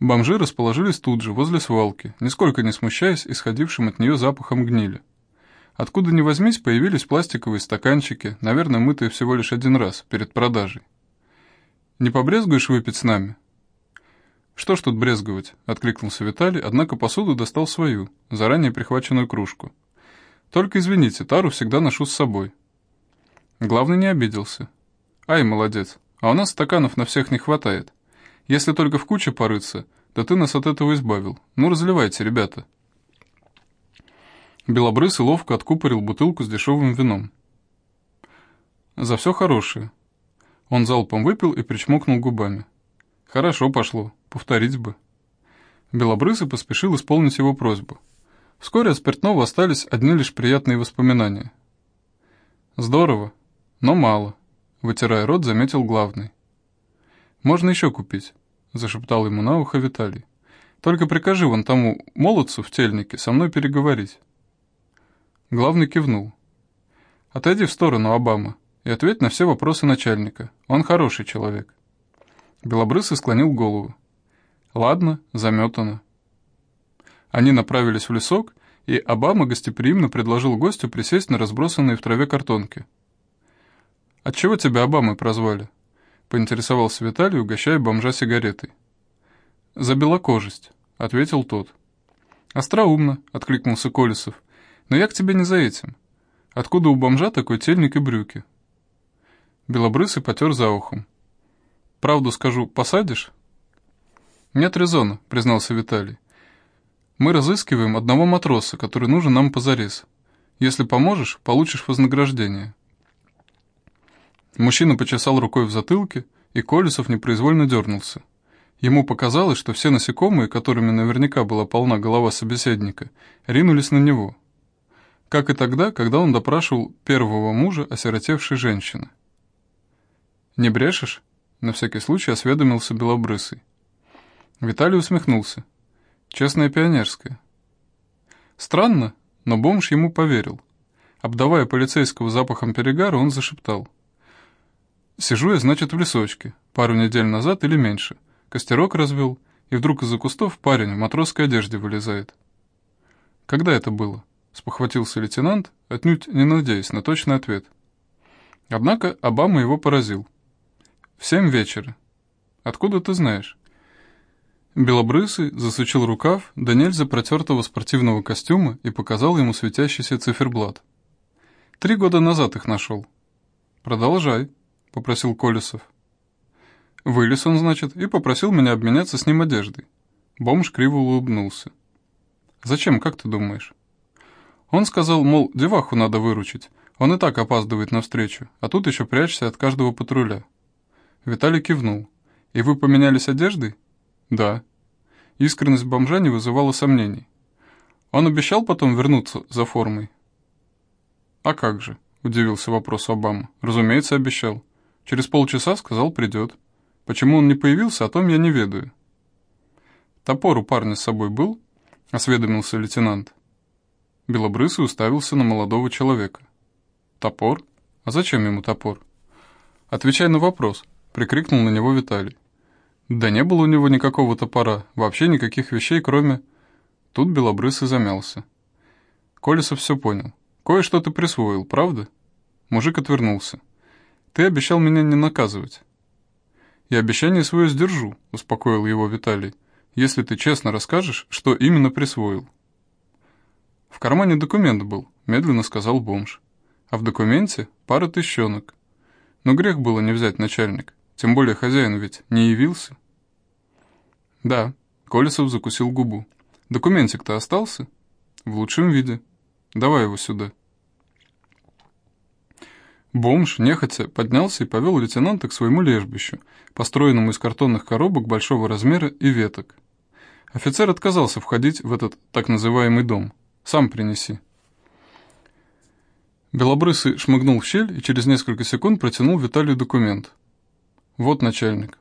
Бомжи расположились тут же, возле свалки, нисколько не смущаясь исходившим от нее запахом гнили. Откуда ни возьмись, появились пластиковые стаканчики, наверное, мытые всего лишь один раз, перед продажей. «Не побрезгуешь выпить с нами?» «Что ж тут брезговать?» — откликнулся Виталий, однако посуду достал свою, заранее прихваченную кружку. «Только извините, тару всегда ношу с собой». Главный не обиделся. «Ай, молодец, а у нас стаканов на всех не хватает. Если только в куче порыться, то ты нас от этого избавил. Ну, разливайте, ребята». Белобрысый ловко откупорил бутылку с дешевым вином. «За все хорошее». Он залпом выпил и причмокнул губами. «Хорошо пошло, повторить бы». Белобрысый поспешил исполнить его просьбу. Вскоре от спиртного остались одни лишь приятные воспоминания. «Здорово, но мало», — вытирая рот, заметил главный. «Можно еще купить», — зашептал ему на ухо Виталий. «Только прикажи вон тому молодцу в тельнике со мной переговорить». Главный кивнул. «Отойди в сторону, Обама, и ответь на все вопросы начальника. Он хороший человек». Белобрысый склонил голову. «Ладно, заметано». Они направились в лесок, и Обама гостеприимно предложил гостю присесть на разбросанные в траве картонки. «Отчего тебя Обамой прозвали?» — поинтересовался Виталий, угощая бомжа сигаретой. «За белокожесть», — ответил тот. «Остроумно», — откликнулся Колесов. «Но я к тебе не за этим. Откуда у бомжа такой тельник и брюки?» Белобрысый потер за ухом. «Правду скажу, посадишь?» «Нет резона», — признался Виталий. «Мы разыскиваем одного матроса, который нужен нам позарез. Если поможешь, получишь вознаграждение». Мужчина почесал рукой в затылке, и Колесов непроизвольно дернулся. Ему показалось, что все насекомые, которыми наверняка была полна голова собеседника, ринулись на него. Как и тогда, когда он допрашивал первого мужа осиротевшей женщины. «Не брешешь?» — на всякий случай осведомился Белобрысый. Виталий усмехнулся. «Честная пионерская». Странно, но бомж ему поверил. Обдавая полицейского запахом перегара, он зашептал — Сижу я, значит, в лесочке, пару недель назад или меньше. Костерок развел, и вдруг из-за кустов парень в матросской одежде вылезает. Когда это было? Спохватился лейтенант, отнюдь не надеясь на точный ответ. Однако Обама его поразил. В семь вечера. Откуда ты знаешь? Белобрысый засучил рукав до нельзя протертого спортивного костюма и показал ему светящийся циферблат. Три года назад их нашел. Продолжай. — попросил Колесов. Вылез он, значит, и попросил меня обменяться с ним одеждой. Бомж криво улыбнулся. «Зачем, как ты думаешь?» Он сказал, мол, деваху надо выручить. Он и так опаздывает навстречу, а тут еще прячься от каждого патруля. Виталий кивнул. «И вы поменялись одеждой?» «Да». Искренность бомжа не вызывала сомнений. Он обещал потом вернуться за формой. «А как же?» – удивился вопрос Обама. «Разумеется, обещал. Через полчаса сказал, придет. Почему он не появился, о том я не ведаю. Топор у парня с собой был? Осведомился лейтенант. Белобрысый уставился на молодого человека. Топор? А зачем ему топор? Отвечай на вопрос, прикрикнул на него Виталий. Да не было у него никакого топора, вообще никаких вещей, кроме... Тут Белобрысый замялся. Колесов все понял. Кое-что ты присвоил, правда? Мужик отвернулся. Ты обещал меня не наказывать». «Я обещание свое сдержу», — успокоил его Виталий, «если ты честно расскажешь, что именно присвоил». «В кармане документ был», — медленно сказал бомж. «А в документе пара тыщенок. Но грех было не взять начальник, тем более хозяин ведь не явился». «Да», — Колесов закусил губу. «Документик-то остался?» «В лучшем виде. Давай его сюда». Бомж, нехотя, поднялся и повел лейтенанта к своему лежбищу, построенному из картонных коробок большого размера и веток. Офицер отказался входить в этот так называемый дом. «Сам принеси». Белобрысый шмыгнул в щель и через несколько секунд протянул Виталию документ. «Вот начальник».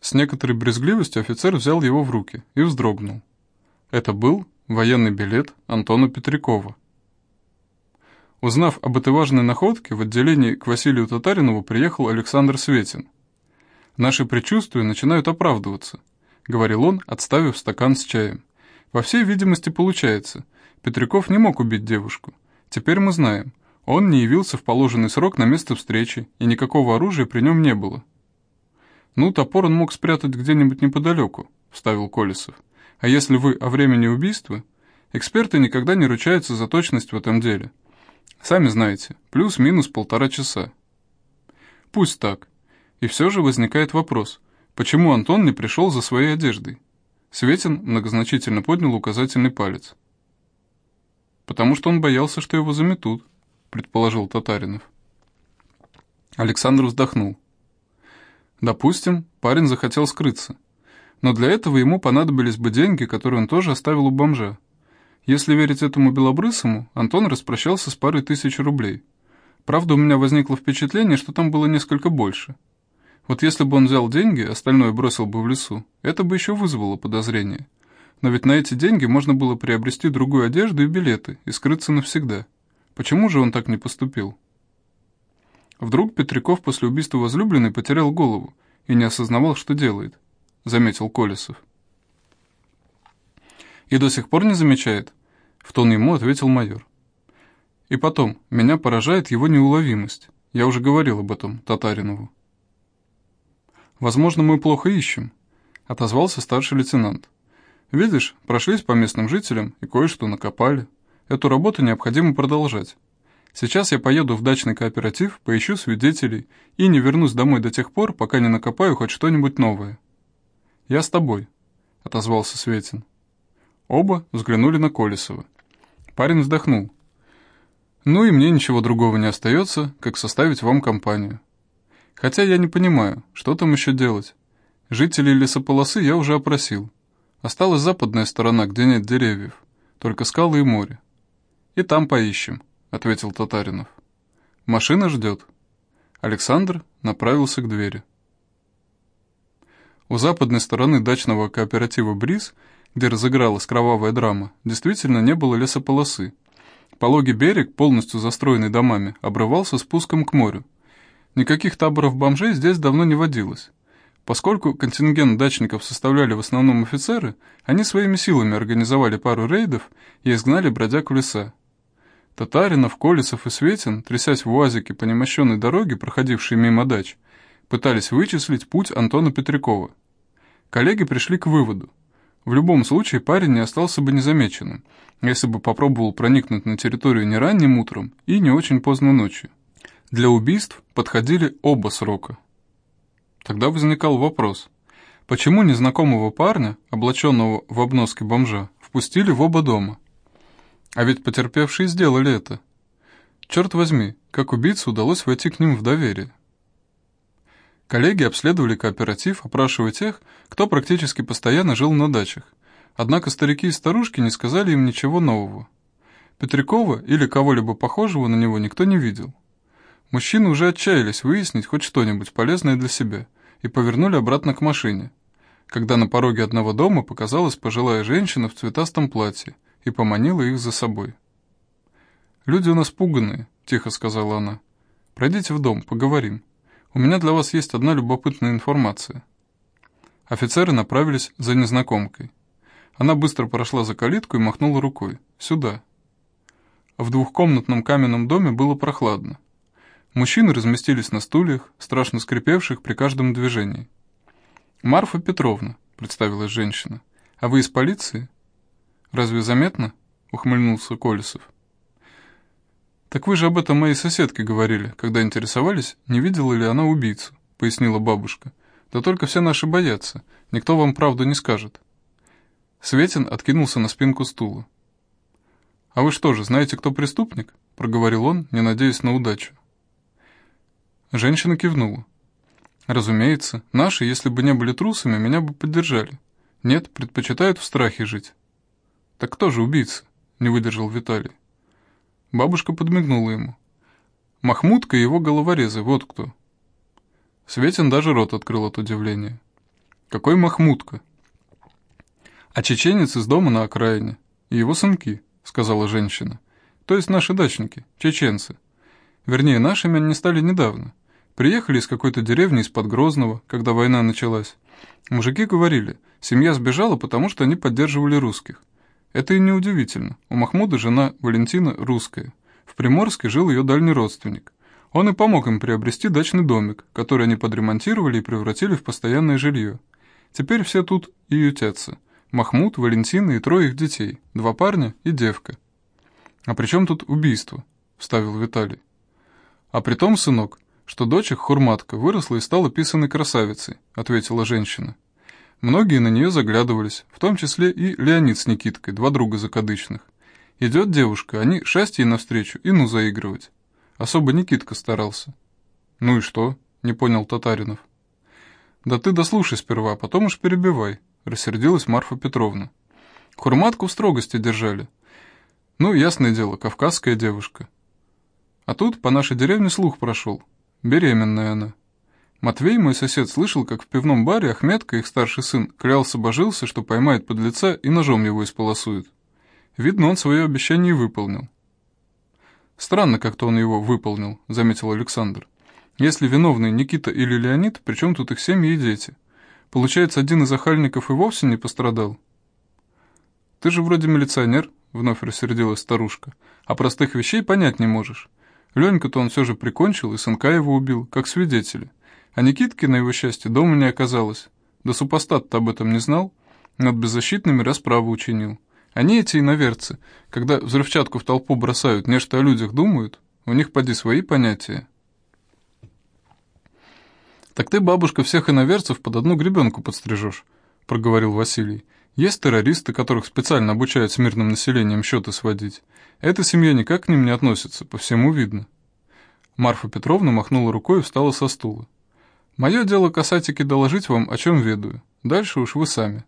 С некоторой брезгливостью офицер взял его в руки и вздрогнул. Это был военный билет Антона Петрякова. Узнав об этой важной находке, в отделении к Василию Татаринову приехал Александр Светин. Наши предчувствия начинают оправдываться. говорил он, отставив стакан с чаем. «Во всей видимости, получается. Петряков не мог убить девушку. Теперь мы знаем. Он не явился в положенный срок на место встречи, и никакого оружия при нем не было». «Ну, топор он мог спрятать где-нибудь неподалеку», — вставил Колесов. «А если вы о времени убийства, эксперты никогда не ручаются за точность в этом деле. Сами знаете, плюс-минус полтора часа». «Пусть так. И все же возникает вопрос, почему Антон не пришел за своей одеждой?» Светин многозначительно поднял указательный палец. «Потому что он боялся, что его заметут», — предположил Татаринов. Александр вздохнул. Допустим, парень захотел скрыться. Но для этого ему понадобились бы деньги, которые он тоже оставил у бомжа. Если верить этому белобрысому, Антон распрощался с парой тысяч рублей. Правда, у меня возникло впечатление, что там было несколько больше. Вот если бы он взял деньги, остальное бросил бы в лесу, это бы еще вызвало подозрение. Но ведь на эти деньги можно было приобрести другую одежду и билеты, и скрыться навсегда. Почему же он так не поступил? Вдруг Петряков после убийства возлюбленной потерял голову и не осознавал, что делает, заметил Колесов. И до сих пор не замечает, в тон ему ответил майор. И потом, меня поражает его неуловимость. Я уже говорил об этом Татаринову. «Возможно, мы плохо ищем», — отозвался старший лейтенант. «Видишь, прошлись по местным жителям и кое-что накопали. Эту работу необходимо продолжать. Сейчас я поеду в дачный кооператив, поищу свидетелей и не вернусь домой до тех пор, пока не накопаю хоть что-нибудь новое». «Я с тобой», — отозвался Светин. Оба взглянули на Колесова. Парень вздохнул. «Ну и мне ничего другого не остается, как составить вам компанию. Хотя я не понимаю, что там еще делать. Жителей лесополосы я уже опросил. Осталась западная сторона, где нет деревьев, только скалы и море. И там поищем». — ответил Татаринов. «Машина ждет». Александр направился к двери. У западной стороны дачного кооператива «Бриз», где разыгралась кровавая драма, действительно не было лесополосы. Пологий берег, полностью застроенный домами, обрывался спуском к морю. Никаких таборов бомжей здесь давно не водилось. Поскольку контингент дачников составляли в основном офицеры, они своими силами организовали пару рейдов и изгнали бродяг в леса. Татаринов, Колесов и Светин, трясясь в УАЗике по немощенной дороге, проходившей мимо дач, пытались вычислить путь Антона Петрякова. Коллеги пришли к выводу. В любом случае парень не остался бы незамеченным, если бы попробовал проникнуть на территорию не ранним утром и не очень поздно ночью. Для убийств подходили оба срока. Тогда возникал вопрос, почему незнакомого парня, облаченного в обноски бомжа, впустили в оба дома – а ведь потерпевшие сделали это. Черт возьми, как убийце удалось войти к ним в доверие. Коллеги обследовали кооператив, опрашивая тех, кто практически постоянно жил на дачах. Однако старики и старушки не сказали им ничего нового. Петрякова или кого-либо похожего на него никто не видел. Мужчины уже отчаялись выяснить хоть что-нибудь полезное для себя и повернули обратно к машине, когда на пороге одного дома показалась пожилая женщина в цветастом платье – и поманила их за собой. «Люди у нас пуганные», — тихо сказала она. «Пройдите в дом, поговорим. У меня для вас есть одна любопытная информация». Офицеры направились за незнакомкой. Она быстро прошла за калитку и махнула рукой. «Сюда». В двухкомнатном каменном доме было прохладно. Мужчины разместились на стульях, страшно скрипевших при каждом движении. «Марфа Петровна», — представилась женщина. «А вы из полиции?» «Разве заметно?» — ухмыльнулся Колесов. «Так вы же об этом моей соседке говорили, когда интересовались, не видела ли она убийцу», — пояснила бабушка. «Да только все наши боятся, никто вам правду не скажет». Светин откинулся на спинку стула. «А вы что же, знаете, кто преступник?» — проговорил он, не надеясь на удачу. Женщина кивнула. «Разумеется, наши, если бы не были трусами, меня бы поддержали. Нет, предпочитают в страхе жить». «Так кто же убийца?» — не выдержал Виталий. Бабушка подмигнула ему. «Махмудка и его головорезы, вот кто». Светин даже рот открыл от удивления. «Какой Махмудка?» «А чеченец из дома на окраине. И его сынки», — сказала женщина. «То есть наши дачники, чеченцы. Вернее, нашими они стали недавно. Приехали из какой-то деревни из-под Грозного, когда война началась. Мужики говорили, семья сбежала, потому что они поддерживали русских. Это и неудивительно. У Махмуда жена Валентина русская. В Приморске жил ее дальний родственник. Он и помог им приобрести дачный домик, который они подремонтировали и превратили в постоянное жилье. Теперь все тут и ютятся. Махмуд, Валентина и трое их детей, два парня и девка. «А при чем тут убийство?» — вставил Виталий. «А при том, сынок, что дочь их, Хурматка, выросла и стала писаной красавицей», — ответила женщина. Многие на нее заглядывались, в том числе и Леонид с Никиткой, два друга закадычных. Идет девушка, они шасть ей навстречу и ну заигрывать. Особо Никитка старался. «Ну и что?» — не понял Татаринов. «Да ты дослушай сперва, а потом уж перебивай», — рассердилась Марфа Петровна. Хурматку в строгости держали. Ну, ясное дело, кавказская девушка. А тут по нашей деревне слух прошел. Беременная она. Матвей, мой сосед, слышал, как в пивном баре Ахметка, их старший сын, клялся-божился, что поймает подлеца и ножом его исполосует. Видно, он свое обещание выполнил. «Странно, как-то он его выполнил», — заметил Александр. «Если виновный Никита или Леонид, причем тут их семьи и дети? Получается, один из охальников и вовсе не пострадал?» «Ты же вроде милиционер», — вновь рассердилась старушка, «а простых вещей понять не можешь. Ленька-то он все же прикончил, и сынка его убил, как свидетели. А Никитки, на его счастье, дома не оказалось. Да супостат-то об этом не знал. Над беззащитными расправу учинил. Они эти иноверцы, когда взрывчатку в толпу бросают, нечто о людях думают, у них поди свои понятия. «Так ты, бабушка, всех иноверцев под одну гребенку подстрижешь», — проговорил Василий. «Есть террористы, которых специально обучают с мирным населением счеты сводить. Эта семья никак к ним не относится, по всему видно». Марфа Петровна махнула рукой и встала со стула. Мое дело, касатики, доложить вам, о чем ведаю. Дальше уж вы сами.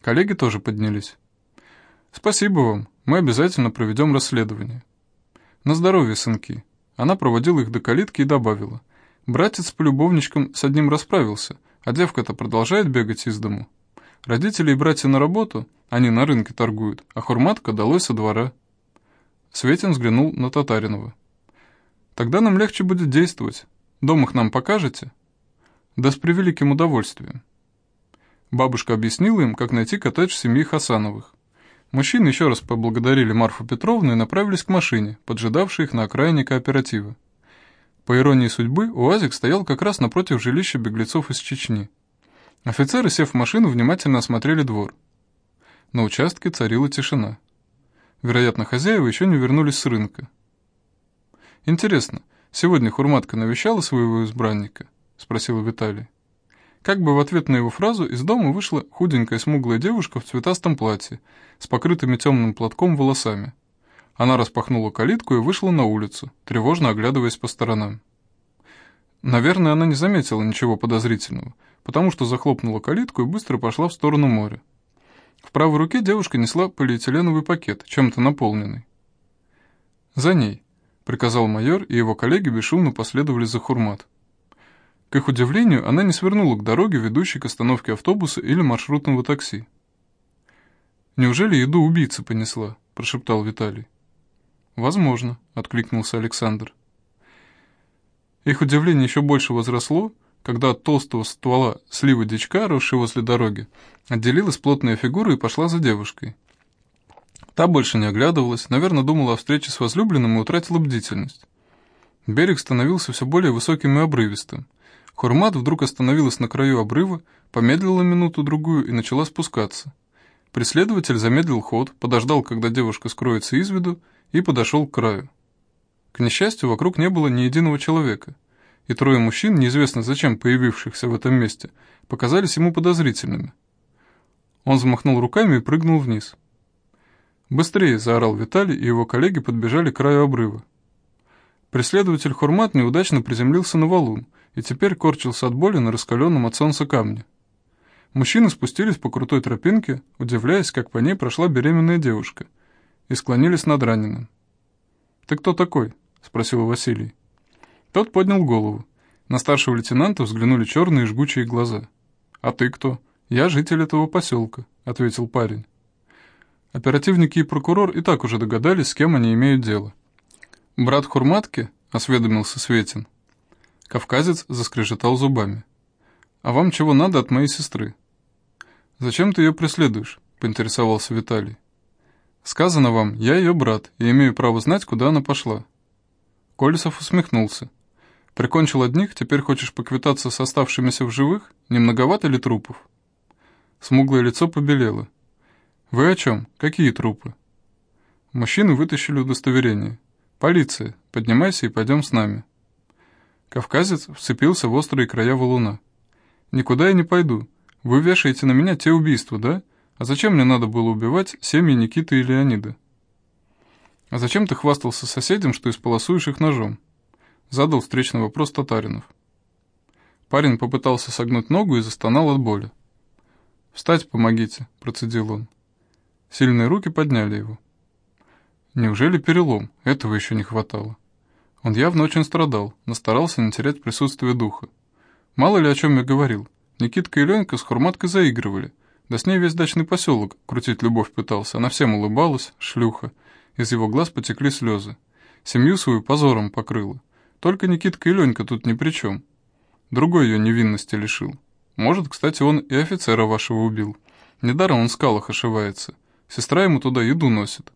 Коллеги тоже поднялись. Спасибо вам, мы обязательно проведем расследование. На здоровье, сынки. Она проводила их до калитки и добавила. Братец с полюбовничком с одним расправился, а девка-то продолжает бегать из дому. Родители и братья на работу, они на рынке торгуют, а хурматка далось со двора. Светин взглянул на Татаринова. «Тогда нам легче будет действовать. Дом их нам покажете?» Да с превеликим удовольствием. Бабушка объяснила им, как найти коттедж семьи Хасановых. Мужчины еще раз поблагодарили Марфу Петровну и направились к машине, поджидавшей их на окраине кооператива. По иронии судьбы, УАЗик стоял как раз напротив жилища беглецов из Чечни. Офицеры, сев в машину, внимательно осмотрели двор. На участке царила тишина. Вероятно, хозяева еще не вернулись с рынка. Интересно, сегодня Хурматка навещала своего избранника? — спросил Виталий. Как бы в ответ на его фразу из дома вышла худенькая смуглая девушка в цветастом платье, с покрытыми темным платком волосами. Она распахнула калитку и вышла на улицу, тревожно оглядываясь по сторонам. Наверное, она не заметила ничего подозрительного, потому что захлопнула калитку и быстро пошла в сторону моря. В правой руке девушка несла полиэтиленовый пакет, чем-то наполненный. «За ней», — приказал майор, и его коллеги бесшумно последовали за Хурмат. К их удивлению, она не свернула к дороге, ведущей к остановке автобуса или маршрутного такси. «Неужели еду убийца понесла?» – прошептал Виталий. «Возможно», – откликнулся Александр. Их удивление еще больше возросло, когда от толстого ствола сливы дичка, росшей возле дороги, отделилась плотная фигура и пошла за девушкой. Та больше не оглядывалась, наверное, думала о встрече с возлюбленным и утратила бдительность. Берег становился все более высоким и обрывистым. Хурмат вдруг остановилась на краю обрыва, помедлила минуту-другую и начала спускаться. Преследователь замедлил ход, подождал, когда девушка скроется из виду, и подошел к краю. К несчастью, вокруг не было ни единого человека, и трое мужчин, неизвестно зачем появившихся в этом месте, показались ему подозрительными. Он взмахнул руками и прыгнул вниз. «Быстрее!» – заорал Виталий, и его коллеги подбежали к краю обрыва. Преследователь Хурмат неудачно приземлился на валун, и теперь корчился от боли на раскаленном от солнца камне. Мужчины спустились по крутой тропинке, удивляясь, как по ней прошла беременная девушка, и склонились над раненым. «Ты кто такой?» — спросил Василий. Тот поднял голову. На старшего лейтенанта взглянули черные жгучие глаза. «А ты кто?» «Я житель этого поселка», — ответил парень. Оперативники и прокурор и так уже догадались, с кем они имеют дело. «Брат Хурматки?» — осведомился Светин. Кавказец заскрежетал зубами. «А вам чего надо от моей сестры?» «Зачем ты ее преследуешь?» — поинтересовался Виталий. «Сказано вам, я ее брат и имею право знать, куда она пошла». Колесов усмехнулся. «Прикончил одних, теперь хочешь поквитаться с оставшимися в живых? Не многовато ли трупов?» Смуглое лицо побелело. «Вы о чем? Какие трупы?» Мужчины вытащили удостоверение. «Полиция, поднимайся и пойдем с нами». Кавказец вцепился в острые края валуна. «Никуда я не пойду. Вы вешаете на меня те убийства, да? А зачем мне надо было убивать семьи Никиты и Леонида?» «А зачем ты хвастался соседям, что исполосуешь их ножом?» Задал встречный вопрос Татаринов. Парень попытался согнуть ногу и застонал от боли. «Встать помогите», — процедил он. Сильные руки подняли его. Неужели перелом? Этого еще не хватало. Он явно очень страдал, но старался не терять присутствие духа. Мало ли о чем я говорил. Никитка и Ленька с Хурматкой заигрывали. Да с ней весь дачный поселок крутить любовь пытался. Она всем улыбалась, шлюха. Из его глаз потекли слезы. Семью свою позором покрыла. Только Никитка и Ленька тут ни при чем. Другой ее невинности лишил. Может, кстати, он и офицера вашего убил. Недаром он в скалах ошивается. Сестра ему туда еду носит.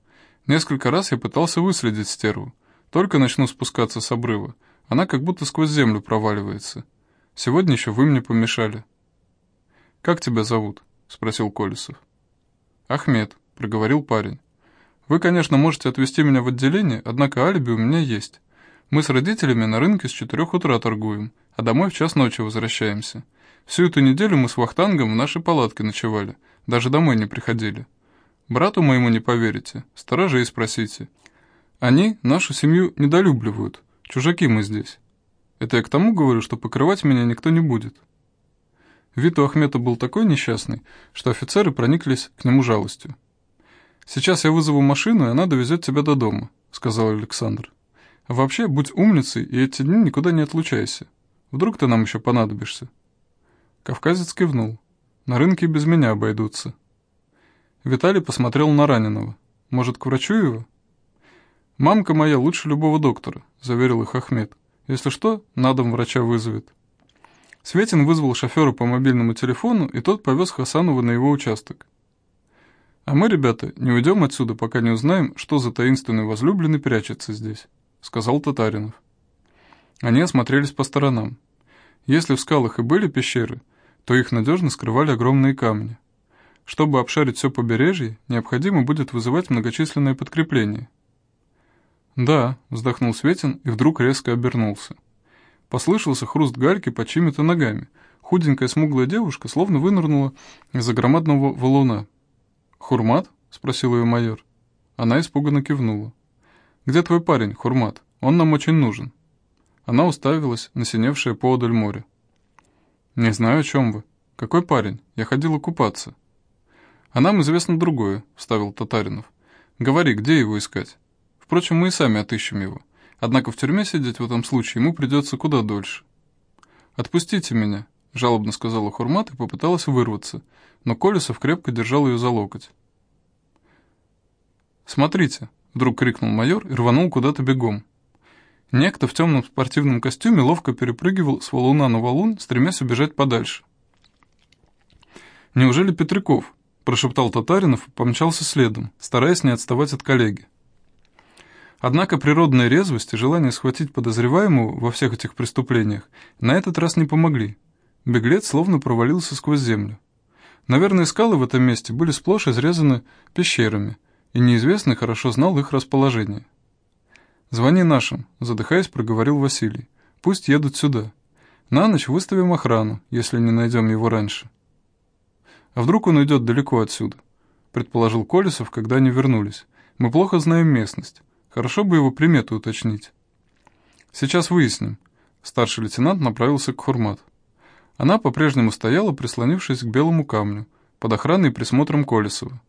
Несколько раз я пытался выследить стерву. Только начну спускаться с обрыва. Она как будто сквозь землю проваливается. Сегодня еще вы мне помешали». «Как тебя зовут?» — спросил Колесов. «Ахмед», — проговорил парень. «Вы, конечно, можете отвезти меня в отделение, однако алиби у меня есть. Мы с родителями на рынке с четырех утра торгуем, а домой в час ночи возвращаемся. Всю эту неделю мы с Вахтангом в нашей палатке ночевали, даже домой не приходили. Брату моему не поверите, сторожей спросите. Они нашу семью недолюбливают. Чужаки мы здесь. Это я к тому говорю, что покрывать меня никто не будет. Вид у Ахмета был такой несчастный, что офицеры прониклись к нему жалостью. «Сейчас я вызову машину, и она довезет тебя до дома», — сказал Александр. «А вообще, будь умницей, и эти дни никуда не отлучайся. Вдруг ты нам еще понадобишься». Кавказец кивнул. «На рынке без меня обойдутся». Виталий посмотрел на раненого. «Может, к врачу его?» «Мамка моя лучше любого доктора», — заверил их Ахмед. «Если что, на дом врача вызовет». Светин вызвал шофера по мобильному телефону, и тот повез Хасанова на его участок. «А мы, ребята, не уйдем отсюда, пока не узнаем, что за таинственный возлюбленный прячется здесь», — сказал Татаринов. Они осмотрелись по сторонам. Если в скалах и были пещеры, то их надежно скрывали огромные камни. Чтобы обшарить все побережье, необходимо будет вызывать многочисленное подкрепление — «Да», — вздохнул Светин и вдруг резко обернулся. Послышался хруст гальки под чьими-то ногами. Худенькая смуглая девушка словно вынырнула из-за громадного валуна. «Хурмат?» — спросил ее майор. Она испуганно кивнула. «Где твой парень, Хурмат? Он нам очень нужен». Она уставилась на синевшее поодаль море. «Не знаю, о чем вы. Какой парень? Я ходила купаться». «А нам известно другое», — вставил Татаринов. «Говори, где его искать?» Впрочем, мы и сами отыщем его. Однако в тюрьме сидеть в этом случае ему придется куда дольше. «Отпустите меня», — жалобно сказала Хурмат и попыталась вырваться, но Колесов крепко держал ее за локоть. «Смотрите», — вдруг крикнул майор и рванул куда-то бегом. Некто в темном спортивном костюме ловко перепрыгивал с валуна на валун, стремясь убежать подальше. «Неужели Петряков?» – прошептал Татаринов и помчался следом, стараясь не отставать от коллеги. Однако природная резвость и желание схватить подозреваемого во всех этих преступлениях на этот раз не помогли. Беглец словно провалился сквозь землю. Наверное, скалы в этом месте были сплошь изрезаны пещерами, и неизвестный хорошо знал их расположение. «Звони нашим», — задыхаясь, проговорил Василий. «Пусть едут сюда. На ночь выставим охрану, если не найдем его раньше». «А вдруг он уйдет далеко отсюда?» — предположил Колесов, когда они вернулись. «Мы плохо знаем местность. Хорошо бы его приметы уточнить. Сейчас выясним. Старший лейтенант направился к Хурмат. Она по-прежнему стояла, прислонившись к белому камню, под охраной и присмотром Колесова.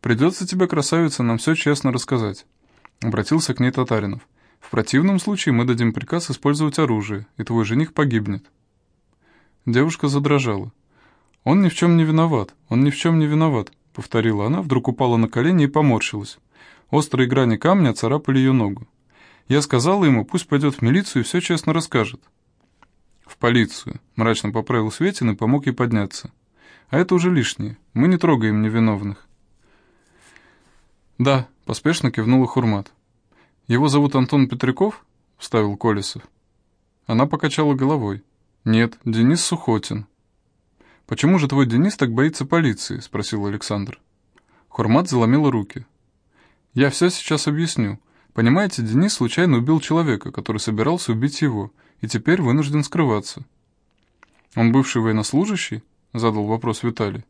«Придется тебе, красавица, нам все честно рассказать», — обратился к ней Татаринов. «В противном случае мы дадим приказ использовать оружие, и твой жених погибнет». Девушка задрожала. «Он ни в чем не виноват, он ни в чем не виноват», — повторила она, вдруг упала на колени и поморщилась. Острые грани камня царапали ее ногу. Я сказала ему, пусть пойдет в милицию и все честно расскажет. «В полицию», — мрачно поправил Светин и помог ей подняться. «А это уже лишнее. Мы не трогаем невиновных». «Да», — поспешно кивнула Хурмат. «Его зовут Антон Петряков?» — вставил Колесов. Она покачала головой. «Нет, Денис Сухотин». «Почему же твой Денис так боится полиции?» — спросил Александр. Хурмат заломила руки. «Я все сейчас объясню. Понимаете, Денис случайно убил человека, который собирался убить его, и теперь вынужден скрываться». «Он бывший военнослужащий?» — задал вопрос Виталий.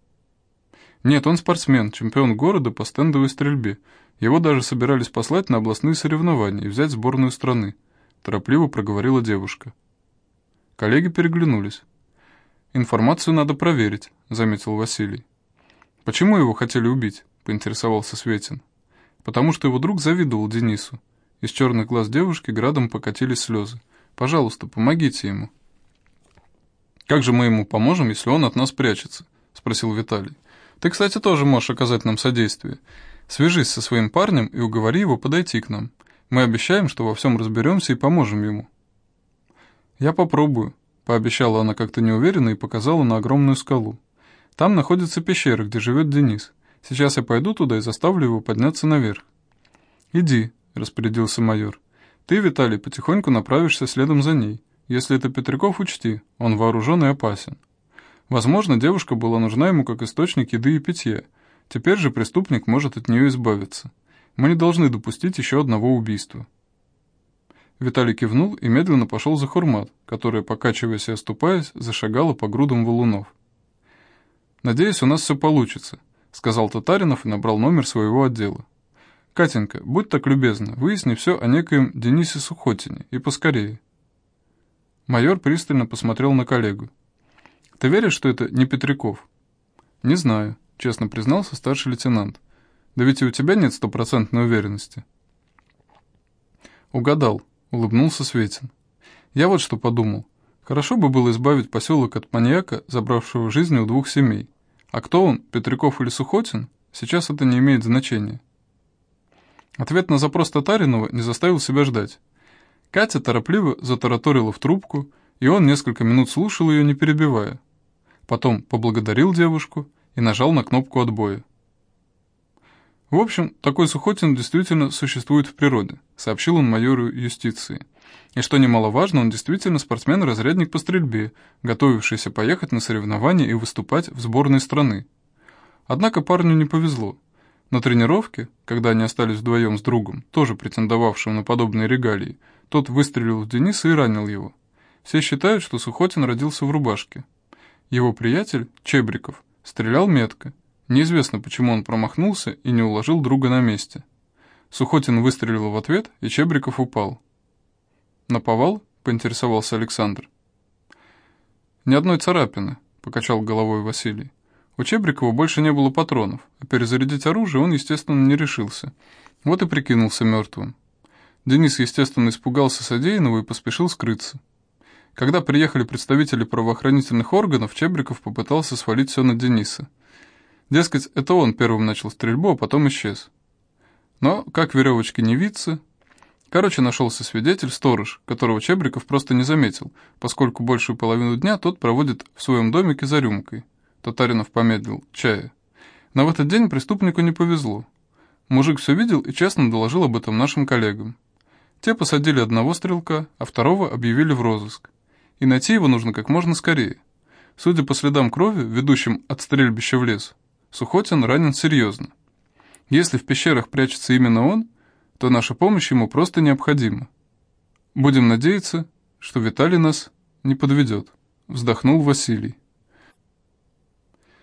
«Нет, он спортсмен, чемпион города по стендовой стрельбе. Его даже собирались послать на областные соревнования и взять сборную страны», — торопливо проговорила девушка. Коллеги переглянулись. «Информацию надо проверить», — заметил Василий. «Почему его хотели убить?» — поинтересовался Светин. «Потому что его друг завидовал Денису». Из черных глаз девушки градом покатились слезы. «Пожалуйста, помогите ему». «Как же мы ему поможем, если он от нас прячется?» — спросил Виталий. «Ты, кстати, тоже можешь оказать нам содействие. Свяжись со своим парнем и уговори его подойти к нам. Мы обещаем, что во всем разберемся и поможем ему». «Я попробую», — пообещала она как-то неуверенно и показала на огромную скалу. «Там находится пещера, где живет Денис. Сейчас я пойду туда и заставлю его подняться наверх». «Иди», — распорядился майор. «Ты, Виталий, потихоньку направишься следом за ней. Если это Петряков, учти, он вооружен и опасен. Возможно, девушка была нужна ему как источник еды и питья. Теперь же преступник может от нее избавиться. Мы не должны допустить еще одного убийства». Виталий кивнул и медленно пошел за Хурмат, которая, покачиваясь и оступаясь, зашагала по грудам валунов. «Надеюсь, у нас все получится», — сказал Татаринов и набрал номер своего отдела. «Катенька, будь так любезна, выясни все о некоем Денисе Сухотине, и поскорее». Майор пристально посмотрел на коллегу. «Ты веришь, что это не Петряков?» «Не знаю», — честно признался старший лейтенант. «Да ведь и у тебя нет стопроцентной уверенности». «Угадал», — улыбнулся Светин. «Я вот что подумал. Хорошо бы было избавить поселок от маньяка, забравшего жизни у двух семей. А кто он, Петряков или Сухотин, сейчас это не имеет значения». Ответ на запрос Татаринова не заставил себя ждать. Катя торопливо затараторила в трубку, и он несколько минут слушал ее, не перебивая. Потом поблагодарил девушку и нажал на кнопку отбоя. В общем, такой Сухотин действительно существует в природе, сообщил он майору юстиции. И что немаловажно, он действительно спортсмен-разрядник по стрельбе, готовившийся поехать на соревнования и выступать в сборной страны. Однако парню не повезло. На тренировке, когда они остались вдвоем с другом, тоже претендовавшим на подобные регалии, тот выстрелил в Дениса и ранил его. Все считают, что Сухотин родился в рубашке. Его приятель, Чебриков, стрелял метко. Неизвестно, почему он промахнулся и не уложил друга на месте. Сухотин выстрелил в ответ, и Чебриков упал. «Наповал?» — поинтересовался Александр. «Ни одной царапины», — покачал головой Василий. У Чебрикова больше не было патронов, а перезарядить оружие он, естественно, не решился. Вот и прикинулся мертвым. Денис, естественно, испугался содеянного и поспешил скрыться. Когда приехали представители правоохранительных органов, Чебриков попытался свалить все на Дениса. Дескать, это он первым начал стрельбу, а потом исчез. Но, как веревочки не виться... Короче, нашелся свидетель, сторож, которого Чебриков просто не заметил, поскольку большую половину дня тот проводит в своем домике за рюмкой. Татаринов помедлил. Чая. Но в этот день преступнику не повезло. Мужик все видел и честно доложил об этом нашим коллегам. Те посадили одного стрелка, а второго объявили в розыск. И найти его нужно как можно скорее. Судя по следам крови, ведущим от стрельбища в лес, Сухотин ранен серьезно. Если в пещерах прячется именно он, то наша помощь ему просто необходима. Будем надеяться, что Виталий нас не подведет, вздохнул Василий.